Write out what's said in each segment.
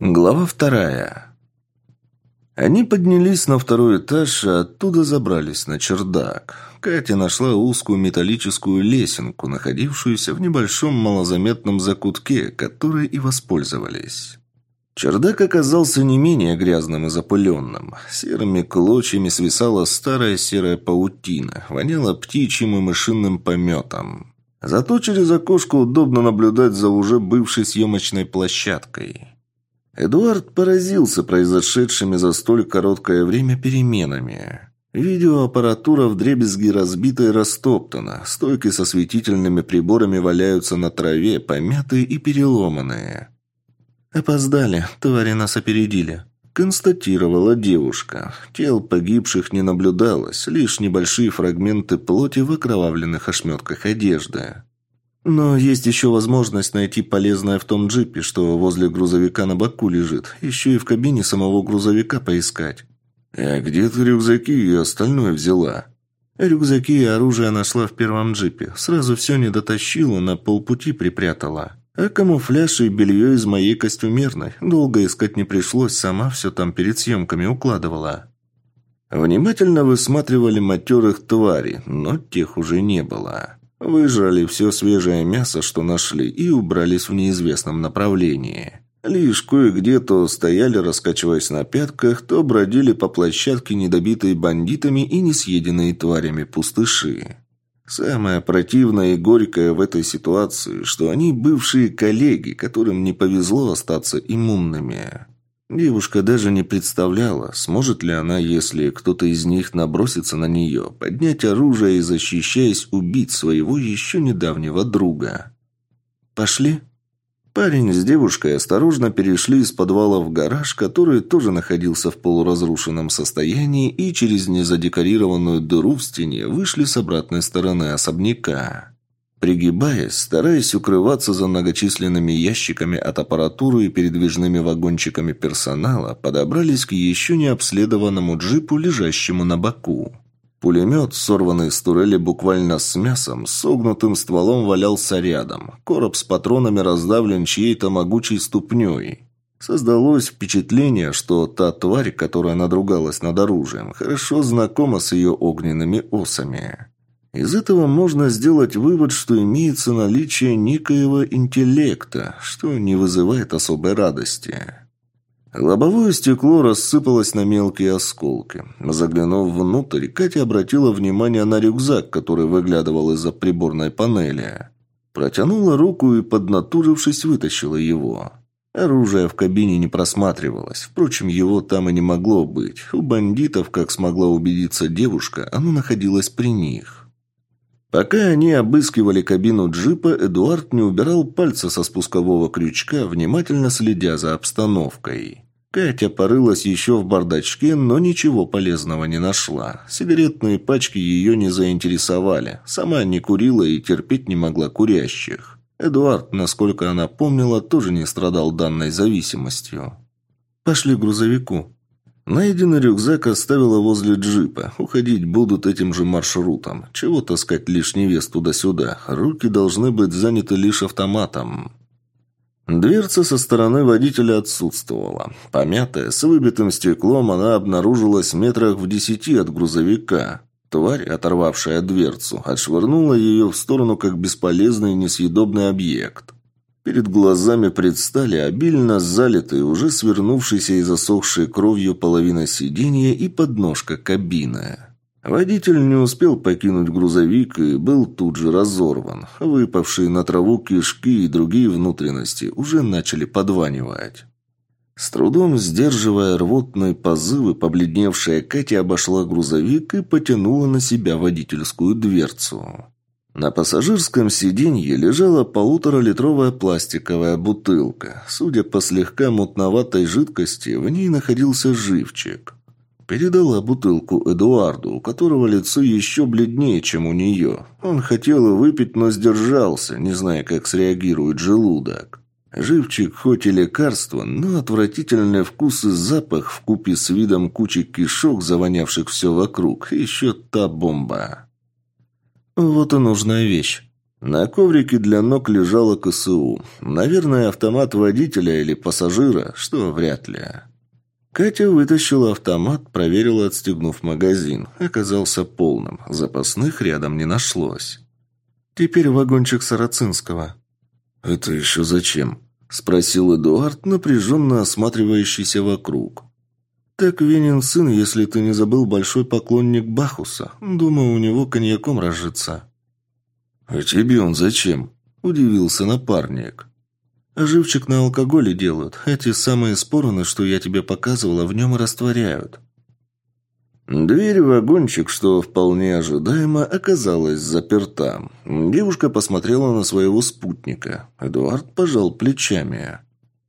Глава вторая. Они поднялись на второй этаж, а оттуда забрались на чердак. Катя нашла узкую металлическую лесенку, находившуюся в небольшом малозаметном закутке, которой и воспользовались. Чердак оказался не менее грязным и запыленным. Серыми клочьями свисала старая серая паутина, воняла птичьим и мышиным пометом. Зато через окошко удобно наблюдать за уже бывшей съемочной площадкой. Эдуард поразился произошедшими за столь короткое время переменами. Видеоаппаратура в дребезги разбита и растоптана, стойки со светительными приборами валяются на траве, помятые и переломанные. «Опоздали, твари нас опередили», – констатировала девушка. Тел погибших не наблюдалось, лишь небольшие фрагменты плоти в окровавленных ошметках одежды. Но есть еще возможность найти полезное в том джипе, что возле грузовика на боку лежит. Еще и в кабине самого грузовика поискать. «А где ты рюкзаки и остальное взяла?» Рюкзаки и оружие нашла в первом джипе. Сразу все не дотащила, на полпути припрятала. А камуфляж и белье из моей костюмерной. Долго искать не пришлось, сама все там перед съемками укладывала. Внимательно высматривали матерых тварей, но тех уже не было. Выжрали все свежее мясо, что нашли, и убрались в неизвестном направлении. Лишь кое-где то стояли, раскачиваясь на пятках, то бродили по площадке недобитые бандитами и несъеденные тварями пустыши. Самое противное и горькое в этой ситуации, что они бывшие коллеги, которым не повезло остаться иммунными. Девушка даже не представляла, сможет ли она, если кто-то из них набросится на нее, поднять оружие и, защищаясь, убить своего еще недавнего друга. «Пошли?» Парень с девушкой осторожно перешли из подвала в гараж, который тоже находился в полуразрушенном состоянии, и через незадекорированную дыру в стене вышли с обратной стороны особняка. Пригибаясь, стараясь укрываться за многочисленными ящиками от аппаратуры и передвижными вагончиками персонала, подобрались к еще не обследованному джипу, лежащему на боку. Пулемет, сорванный с турели буквально с мясом, согнутым стволом валялся рядом. Короб с патронами раздавлен чьей-то могучей ступней. Создалось впечатление, что та тварь, которая надругалась над оружием, хорошо знакома с ее огненными осами. Из этого можно сделать вывод, что имеется наличие некоего интеллекта, что не вызывает особой радости. Лобовое стекло рассыпалось на мелкие осколки. Заглянув внутрь, Катя обратила внимание на рюкзак, который выглядывал из-за приборной панели. Протянула руку и, поднатужившись, вытащила его. Оружие в кабине не просматривалось. Впрочем, его там и не могло быть. У бандитов, как смогла убедиться девушка, оно находилось при них. Пока они обыскивали кабину джипа, Эдуард не убирал пальца со спускового крючка, внимательно следя за обстановкой. Катя порылась еще в бардачке, но ничего полезного не нашла. Сигаретные пачки ее не заинтересовали. Сама не курила и терпеть не могла курящих. Эдуард, насколько она помнила, тоже не страдал данной зависимостью. «Пошли к грузовику», Найденный рюкзак оставила возле джипа. Уходить будут этим же маршрутом. Чего таскать лишний вес туда-сюда? Руки должны быть заняты лишь автоматом. Дверца со стороны водителя отсутствовала. Помятая, с выбитым стеклом, она обнаружилась метрах в десяти от грузовика. Тварь, оторвавшая дверцу, отшвырнула ее в сторону как бесполезный несъедобный объект. Перед глазами предстали обильно залитые, уже свернувшиеся и засохшие кровью половина сиденья и подножка кабины. Водитель не успел покинуть грузовик и был тут же разорван. Выпавшие на траву кишки и другие внутренности уже начали подванивать. С трудом сдерживая рвотные позывы, побледневшая Катя обошла грузовик и потянула на себя водительскую дверцу. На пассажирском сиденье лежала полуторалитровая пластиковая бутылка. Судя по слегка мутноватой жидкости, в ней находился живчик. Передала бутылку Эдуарду, у которого лицо еще бледнее, чем у нее. Он хотел выпить, но сдержался, не зная, как среагирует желудок. Живчик хоть и лекарство, но отвратительный вкус и запах в купе с видом кучи кишок, завонявших все вокруг, еще та бомба. «Вот и нужная вещь». На коврике для ног лежала КСУ. Наверное, автомат водителя или пассажира, что вряд ли. Катя вытащила автомат, проверила, отстегнув магазин. Оказался полным. Запасных рядом не нашлось. «Теперь вагончик Сарацинского». «Это еще зачем?» – спросил Эдуард, напряженно осматривающийся вокруг. «Так Венин сын, если ты не забыл, большой поклонник Бахуса. Думаю, у него коньяком разжиться». «А тебе он зачем?» – удивился напарник. «Живчик на алкоголе делают. Эти самые спороны, что я тебе показывала, в нем растворяют». Дверь в вагончик, что вполне ожидаемо, оказалась заперта. Девушка посмотрела на своего спутника. Эдуард пожал плечами.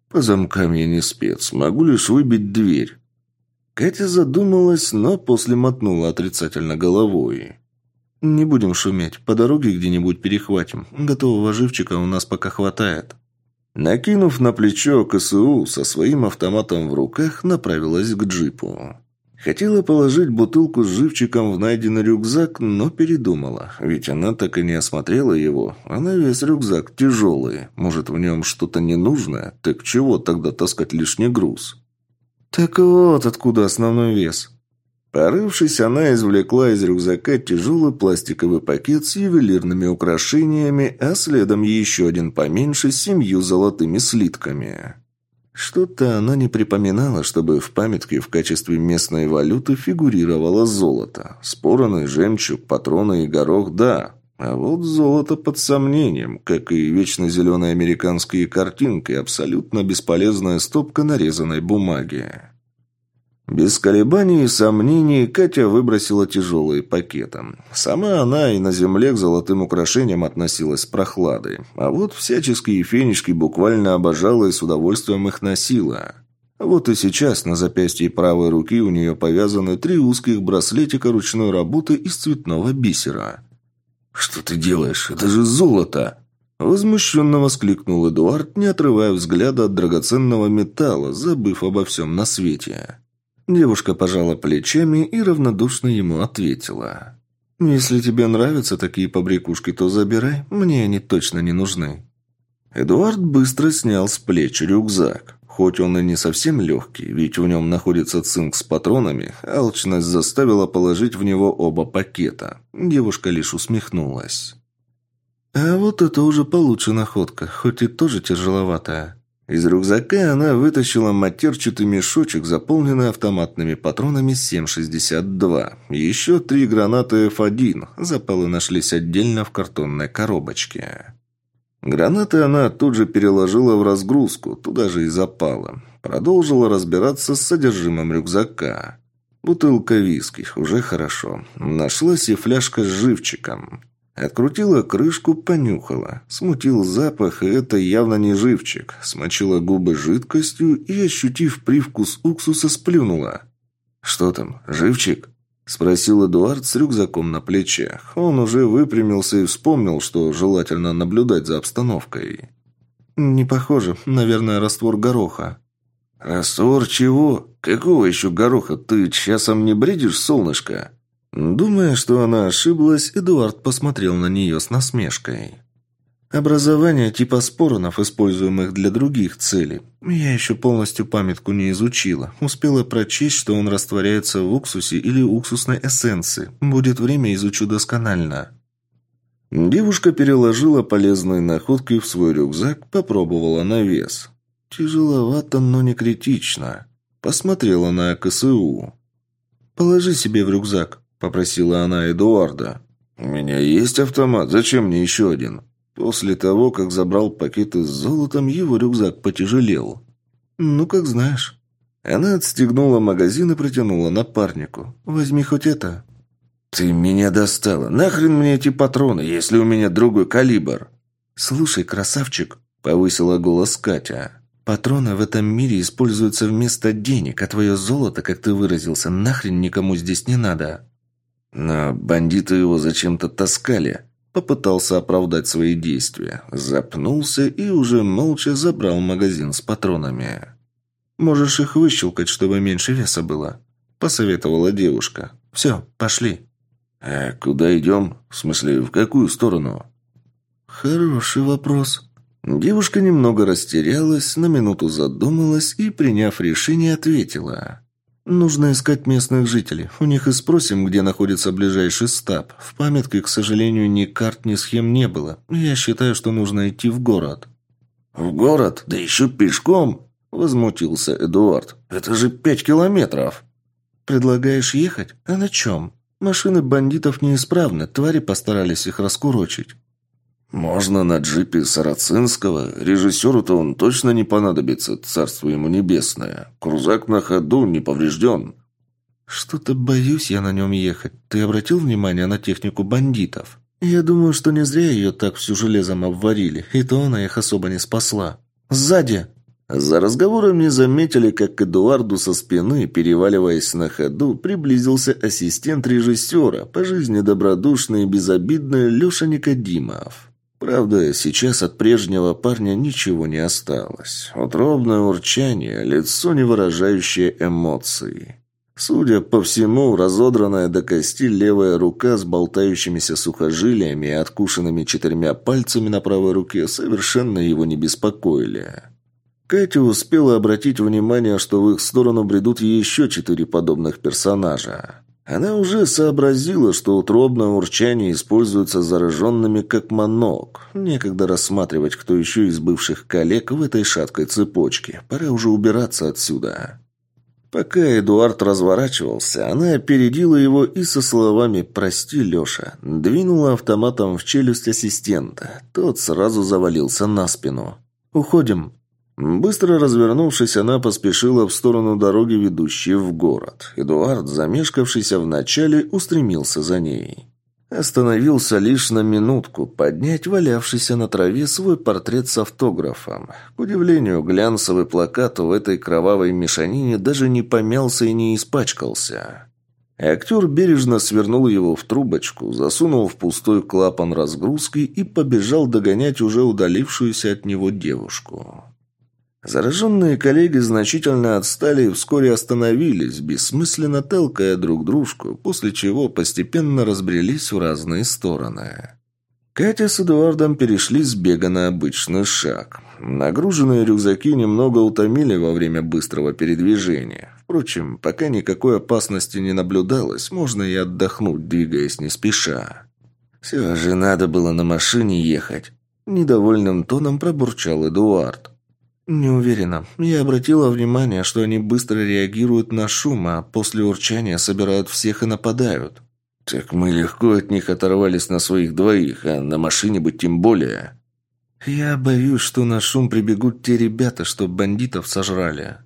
«По замкам я не спец. Могу лишь выбить дверь». Катя задумалась, но после мотнула отрицательно головой. «Не будем шуметь. По дороге где-нибудь перехватим. Готового живчика у нас пока хватает». Накинув на плечо КСУ, со своим автоматом в руках направилась к джипу. Хотела положить бутылку с живчиком в найденный рюкзак, но передумала. Ведь она так и не осмотрела его. Она весь рюкзак тяжелый. Может, в нем что-то ненужное? Так чего тогда таскать лишний груз? Так вот откуда основной вес. Порывшись, она извлекла из рюкзака тяжелый пластиковый пакет с ювелирными украшениями, а следом еще один поменьше с семью золотыми слитками. Что-то она не припоминала, чтобы в памятке в качестве местной валюты фигурировало золото. Спороны, жемчуг, патроны и горох – да. А вот золото под сомнением, как и вечно зеленые американские картинки, абсолютно бесполезная стопка нарезанной бумаги. Без колебаний и сомнений Катя выбросила тяжелые пакеты. Сама она и на земле к золотым украшениям относилась с прохладой. А вот всяческие фенечки буквально обожала и с удовольствием их носила. Вот и сейчас на запястье правой руки у нее повязаны три узких браслетика ручной работы из цветного бисера. «Что ты делаешь? Это же золото!» Возмущенно воскликнул Эдуард, не отрывая взгляда от драгоценного металла, забыв обо всем на свете. Девушка пожала плечами и равнодушно ему ответила. «Если тебе нравятся такие побрякушки, то забирай, мне они точно не нужны». Эдуард быстро снял с плеч рюкзак. Хоть он и не совсем легкий, ведь в нем находится цинк с патронами, алчность заставила положить в него оба пакета. Девушка лишь усмехнулась. «А вот это уже получше находка, хоть и тоже тяжеловатая». Из рюкзака она вытащила матерчатый мешочек, заполненный автоматными патронами 7,62. Еще три гранаты F1. Запалы нашлись отдельно в картонной коробочке. Гранаты она тут же переложила в разгрузку, туда же и запала. Продолжила разбираться с содержимым рюкзака. Бутылка виски, уже хорошо. Нашлась и фляжка с живчиком. Открутила крышку, понюхала. Смутил запах, и это явно не живчик. Смочила губы жидкостью и, ощутив привкус уксуса, сплюнула. «Что там, живчик?» Спросил Эдуард с рюкзаком на плечах. Он уже выпрямился и вспомнил, что желательно наблюдать за обстановкой. «Не похоже. Наверное, раствор гороха». «Раствор чего? Какого еще гороха? Ты часом не бредишь, солнышко?» Думая, что она ошиблась, Эдуард посмотрел на нее с насмешкой. «Образование типа споронов, используемых для других целей. Я еще полностью памятку не изучила. Успела прочесть, что он растворяется в уксусе или уксусной эссенции. Будет время, изучу досконально». Девушка переложила полезные находки в свой рюкзак, попробовала на вес. «Тяжеловато, но не критично». Посмотрела на КСУ. «Положи себе в рюкзак», – попросила она Эдуарда. «У меня есть автомат. Зачем мне еще один?» После того, как забрал пакеты с золотом, его рюкзак потяжелел. «Ну, как знаешь». Она отстегнула магазин и протянула напарнику. «Возьми хоть это». «Ты меня достала. Нахрен мне эти патроны, если у меня другой калибр?» «Слушай, красавчик», — повысила голос Катя. «Патроны в этом мире используются вместо денег, а твое золото, как ты выразился, нахрен никому здесь не надо». Но бандиты его зачем-то таскали. Попытался оправдать свои действия. Запнулся и уже молча забрал магазин с патронами. «Можешь их выщелкать, чтобы меньше веса было», – посоветовала девушка. «Все, пошли». «А куда идем? В смысле, в какую сторону?» Хороший вопрос. Девушка немного растерялась, на минуту задумалась и, приняв решение, ответила. «Нужно искать местных жителей. У них и спросим, где находится ближайший стаб. В памятке, к сожалению, ни карт, ни схем не было. Я считаю, что нужно идти в город». «В город? Да еще пешком?» – возмутился Эдуард. «Это же пять километров!» «Предлагаешь ехать? А на чем? Машины бандитов неисправны, твари постарались их раскурочить». «Можно на джипе Сарацинского. Режиссеру-то он точно не понадобится, царство ему небесное. Крузак на ходу, не поврежден». «Что-то боюсь я на нем ехать. Ты обратил внимание на технику бандитов? Я думаю, что не зря ее так всю железом обварили, и то она их особо не спасла. Сзади!» За разговором не заметили, как к Эдуарду со спины, переваливаясь на ходу, приблизился ассистент режиссера, по жизни добродушный и безобидный Леша Никодимов. Правда, сейчас от прежнего парня ничего не осталось. Утробное урчание, лицо, не выражающее эмоций. Судя по всему, разодранная до кости левая рука с болтающимися сухожилиями и откушенными четырьмя пальцами на правой руке совершенно его не беспокоили. Катя успела обратить внимание, что в их сторону бредут еще четыре подобных персонажа. Она уже сообразила, что утробное урчание используется зараженными как манок. Некогда рассматривать, кто еще из бывших коллег в этой шаткой цепочке. Пора уже убираться отсюда. Пока Эдуард разворачивался, она опередила его и со словами «Прости, Леша» двинула автоматом в челюсть ассистента. Тот сразу завалился на спину. «Уходим», Быстро развернувшись, она поспешила в сторону дороги, ведущей в город. Эдуард, замешкавшийся вначале, устремился за ней. Остановился лишь на минутку поднять валявшийся на траве свой портрет с автографом. К удивлению, глянцевый плакат в этой кровавой мешанине даже не помялся и не испачкался. Актер бережно свернул его в трубочку, засунул в пустой клапан разгрузки и побежал догонять уже удалившуюся от него девушку. Зараженные коллеги значительно отстали и вскоре остановились, бессмысленно толкая друг дружку, после чего постепенно разбрелись в разные стороны. Катя с Эдуардом перешли с бега на обычный шаг. Нагруженные рюкзаки немного утомили во время быстрого передвижения. Впрочем, пока никакой опасности не наблюдалось, можно и отдохнуть, двигаясь не спеша. «Все же надо было на машине ехать», – недовольным тоном пробурчал Эдуард. «Не уверена. Я обратила внимание, что они быстро реагируют на шум, а после урчания собирают всех и нападают». «Так мы легко от них оторвались на своих двоих, а на машине быть тем более». «Я боюсь, что на шум прибегут те ребята, что бандитов сожрали».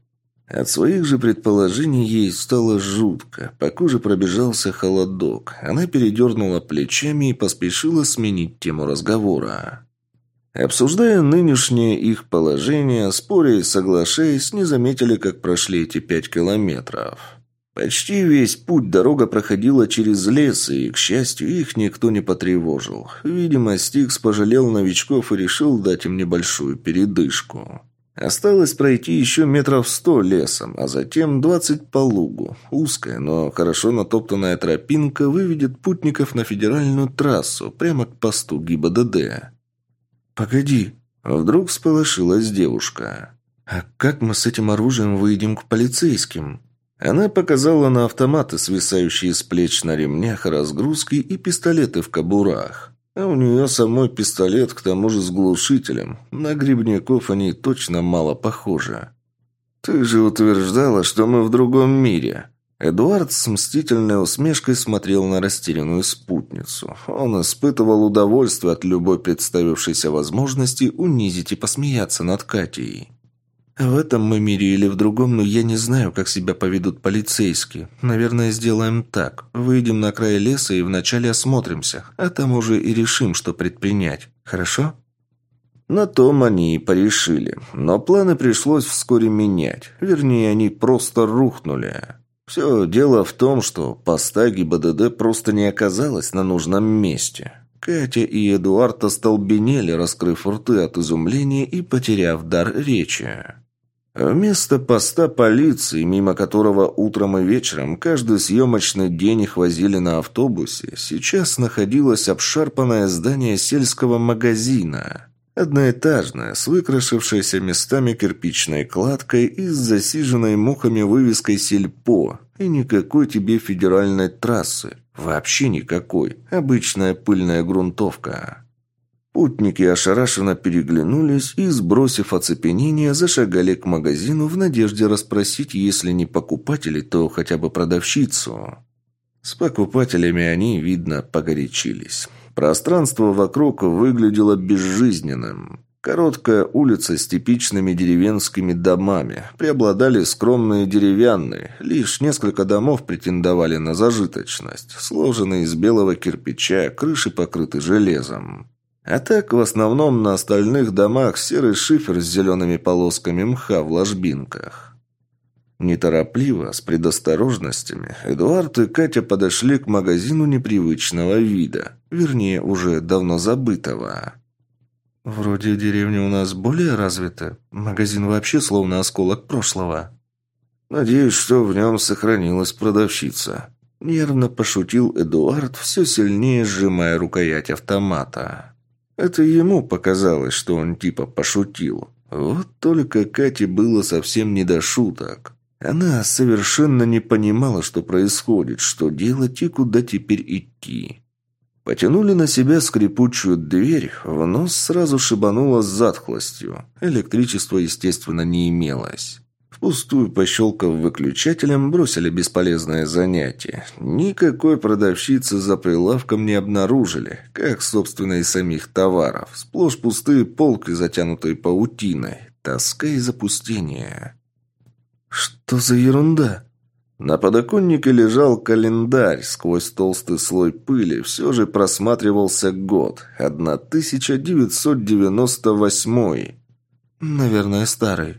От своих же предположений ей стало жутко. По коже пробежался холодок. Она передернула плечами и поспешила сменить тему разговора. Обсуждая нынешнее их положение, споря и соглашаясь, не заметили, как прошли эти пять километров. Почти весь путь дорога проходила через лес, и, к счастью, их никто не потревожил. Видимо, Стикс пожалел новичков и решил дать им небольшую передышку. Осталось пройти еще метров сто лесом, а затем двадцать по лугу. Узкая, но хорошо натоптанная тропинка выведет путников на федеральную трассу, прямо к посту ГИБДД. «Погоди!» Вдруг всполошилась девушка. «А как мы с этим оружием выйдем к полицейским?» Она показала на автоматы, свисающие с плеч на ремнях, разгрузки и пистолеты в кобурах. А у нее самой пистолет, к тому же с глушителем. На грибников они точно мало похожи. «Ты же утверждала, что мы в другом мире», Эдуард с мстительной усмешкой смотрел на растерянную спутницу. Он испытывал удовольствие от любой представившейся возможности унизить и посмеяться над Катей. «В этом мы мире или в другом, но я не знаю, как себя поведут полицейские. Наверное, сделаем так. Выйдем на край леса и вначале осмотримся, а там уже и решим, что предпринять. Хорошо?» На том они и порешили. Но планы пришлось вскоре менять. Вернее, они просто рухнули. Все дело в том, что поста ГИБДД просто не оказалось на нужном месте. Катя и Эдуард остолбенели, раскрыв рты от изумления и потеряв дар речи. Вместо поста полиции, мимо которого утром и вечером каждый съемочный день их возили на автобусе, сейчас находилось обшарпанное здание сельского магазина. Одноэтажное, с выкрашившейся местами кирпичной кладкой и с засиженной мухами вывеской «Сельпо». И никакой тебе федеральной трассы. Вообще никакой. Обычная пыльная грунтовка. Путники ошарашенно переглянулись и, сбросив оцепенение, зашагали к магазину в надежде расспросить, если не покупателей, то хотя бы продавщицу. С покупателями они, видно, погорячились. Пространство вокруг выглядело безжизненным. Короткая улица с типичными деревенскими домами. Преобладали скромные деревянные. Лишь несколько домов претендовали на зажиточность. Сложенные из белого кирпича, крыши покрыты железом. А так, в основном, на остальных домах серый шифер с зелеными полосками мха в ложбинках. Неторопливо, с предосторожностями, Эдуард и Катя подошли к магазину непривычного вида. Вернее, уже давно забытого. «Вроде деревня у нас более развита. Магазин вообще словно осколок прошлого». «Надеюсь, что в нем сохранилась продавщица». Нервно пошутил Эдуард, все сильнее сжимая рукоять автомата. Это ему показалось, что он типа пошутил. Вот только Кате было совсем не до шуток. Она совершенно не понимала, что происходит, что делать и куда теперь идти. Потянули на себя скрипучую дверь, в нос сразу шибануло затхлостью. Электричества, естественно, не имелось. Впустую пощелкав выключателем, бросили бесполезное занятие. Никакой продавщицы за прилавком не обнаружили, как, собственно, и самих товаров. Сплошь пустые полки, затянутые паутиной. Тоска и запустение. «Что за ерунда?» На подоконнике лежал календарь. Сквозь толстый слой пыли все же просматривался год. 1998. Наверное, старый.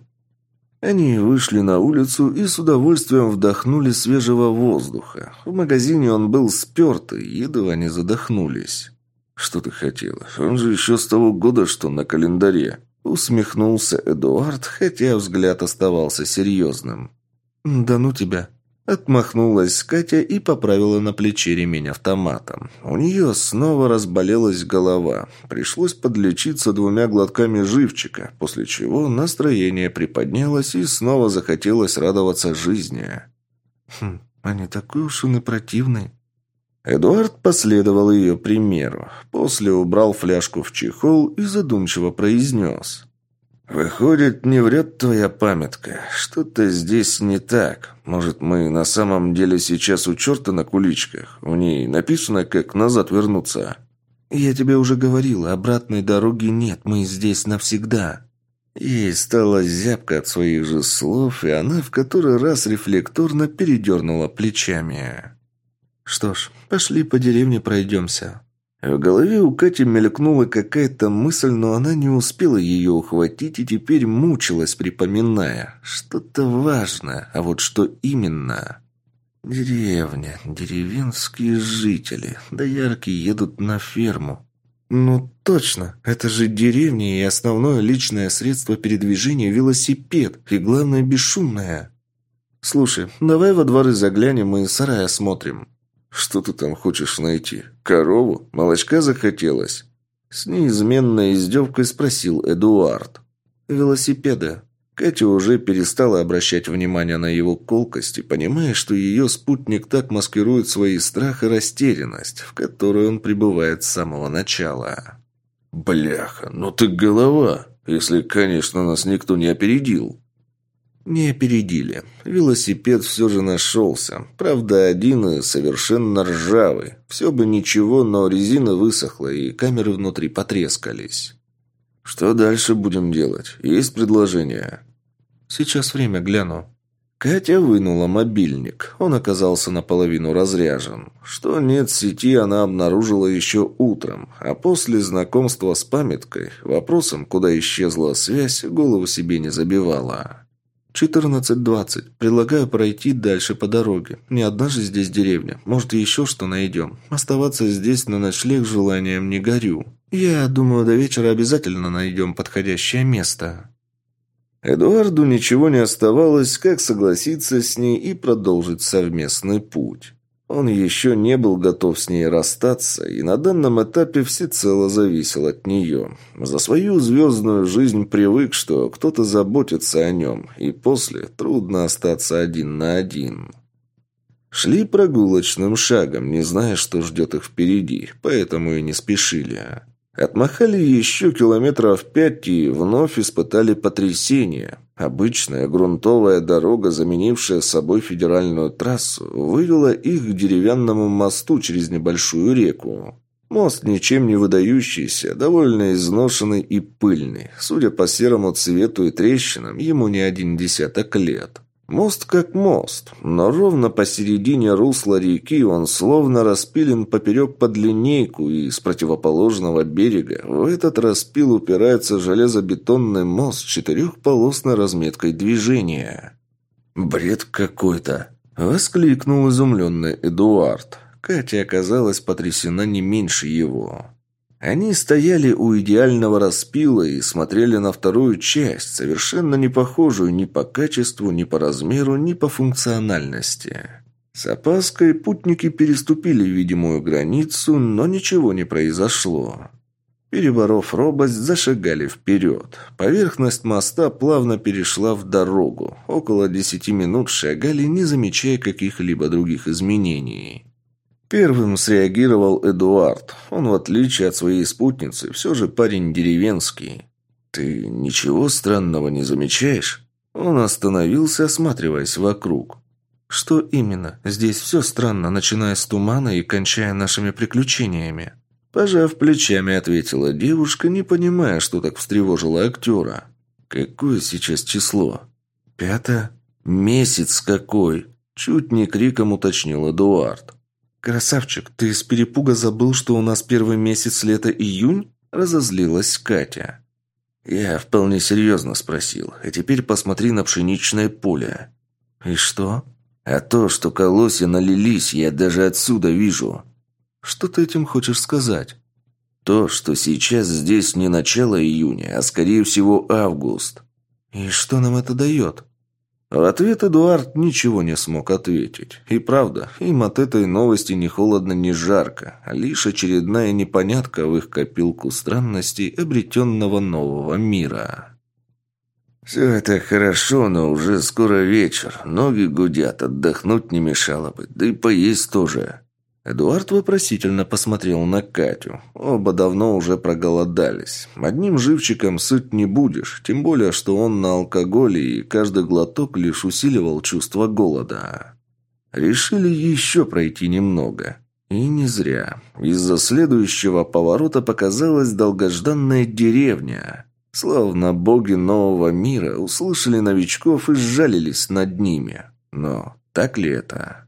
Они вышли на улицу и с удовольствием вдохнули свежего воздуха. В магазине он был спертый, едва не задохнулись. «Что ты хотела? Он же еще с того года, что на календаре». Усмехнулся Эдуард, хотя взгляд оставался серьезным. «Да ну тебя!» Отмахнулась Катя и поправила на плече ремень автоматом. У нее снова разболелась голова. Пришлось подлечиться двумя глотками живчика, после чего настроение приподнялось и снова захотелось радоваться жизни. «Хм, не такой уж и противный». Эдуард последовал ее примеру. После убрал фляжку в чехол и задумчиво произнес. «Выходит, не врет твоя памятка. Что-то здесь не так. Может, мы на самом деле сейчас у черта на куличках? В ней написано, как назад вернуться». «Я тебе уже говорила, обратной дороги нет, мы здесь навсегда». Ей стало зябко от своих же слов, и она в который раз рефлекторно передернула плечами. «Что ж, пошли по деревне пройдемся». В голове у Кати мелькнула какая-то мысль, но она не успела ее ухватить и теперь мучилась, припоминая. Что-то важное, а вот что именно? Деревня, деревенские жители, да яркие едут на ферму. Ну точно, это же деревня и основное личное средство передвижения велосипед, и главное бесшумное. Слушай, давай во дворы заглянем и сарай осмотрим. «Что ты там хочешь найти? Корову? Молочка захотелось?» С неизменной издевкой спросил Эдуард. «Велосипеды». Катя уже перестала обращать внимание на его колкости, понимая, что ее спутник так маскирует свои страх и растерянность, в которой он пребывает с самого начала. «Бляха, ну ты голова, если, конечно, нас никто не опередил». Не опередили. Велосипед все же нашелся. Правда, один и совершенно ржавый. Все бы ничего, но резина высохла, и камеры внутри потрескались. Что дальше будем делать? Есть предложение? Сейчас время гляну. Катя вынула мобильник. Он оказался наполовину разряжен. Что нет сети, она обнаружила еще утром. А после знакомства с памяткой, вопросом, куда исчезла связь, голову себе не забивала. «14.20. Предлагаю пройти дальше по дороге. Не одна же здесь деревня. Может, еще что найдем. Оставаться здесь на ночлег желанием не горю. Я думаю, до вечера обязательно найдем подходящее место». Эдуарду ничего не оставалось, как согласиться с ней и продолжить совместный путь. Он еще не был готов с ней расстаться, и на данном этапе всецело зависел от нее. За свою звездную жизнь привык, что кто-то заботится о нем, и после трудно остаться один на один. Шли прогулочным шагом, не зная, что ждет их впереди, поэтому и не спешили. Отмахали еще километров пять и вновь испытали потрясение. Обычная грунтовая дорога, заменившая собой федеральную трассу, вывела их к деревянному мосту через небольшую реку. Мост ничем не выдающийся, довольно изношенный и пыльный. Судя по серому цвету и трещинам, ему не один десяток лет. Мост как мост, но ровно посередине русла реки он словно распилен поперек под линейку, и с противоположного берега в этот распил упирается железобетонный мост с четырехполосной разметкой движения. «Бред какой-то!» – воскликнул изумленный Эдуард. Катя оказалась потрясена не меньше его. Они стояли у идеального распила и смотрели на вторую часть, совершенно не похожую ни по качеству, ни по размеру, ни по функциональности. С опаской путники переступили видимую границу, но ничего не произошло. Переборов робость, зашагали вперед. Поверхность моста плавно перешла в дорогу. Около десяти минут шагали, не замечая каких-либо других изменений. Первым среагировал Эдуард. Он, в отличие от своей спутницы, все же парень деревенский. «Ты ничего странного не замечаешь?» Он остановился, осматриваясь вокруг. «Что именно? Здесь все странно, начиная с тумана и кончая нашими приключениями». Пожав плечами, ответила девушка, не понимая, что так встревожило актера. «Какое сейчас число?» «Пятое?» «Месяц какой?» Чуть не криком уточнил Эдуард. «Красавчик, ты с перепуга забыл, что у нас первый месяц лета июнь?» – разозлилась Катя. «Я вполне серьезно спросил. А теперь посмотри на пшеничное поле». «И что?» «А то, что колосья налились, я даже отсюда вижу». «Что ты этим хочешь сказать?» «То, что сейчас здесь не начало июня, а скорее всего август». «И что нам это дает?» В ответ Эдуард ничего не смог ответить. И правда, им от этой новости ни холодно, ни жарко, а лишь очередная непонятка в их копилку странностей обретенного нового мира. «Все это хорошо, но уже скоро вечер. Ноги гудят, отдохнуть не мешало бы, да и поесть тоже». Эдуард вопросительно посмотрел на Катю. Оба давно уже проголодались. Одним живчиком сыт не будешь, тем более, что он на алкоголе, и каждый глоток лишь усиливал чувство голода. Решили еще пройти немного. И не зря. Из-за следующего поворота показалась долгожданная деревня. Словно боги нового мира услышали новичков и сжалились над ними. Но так ли это?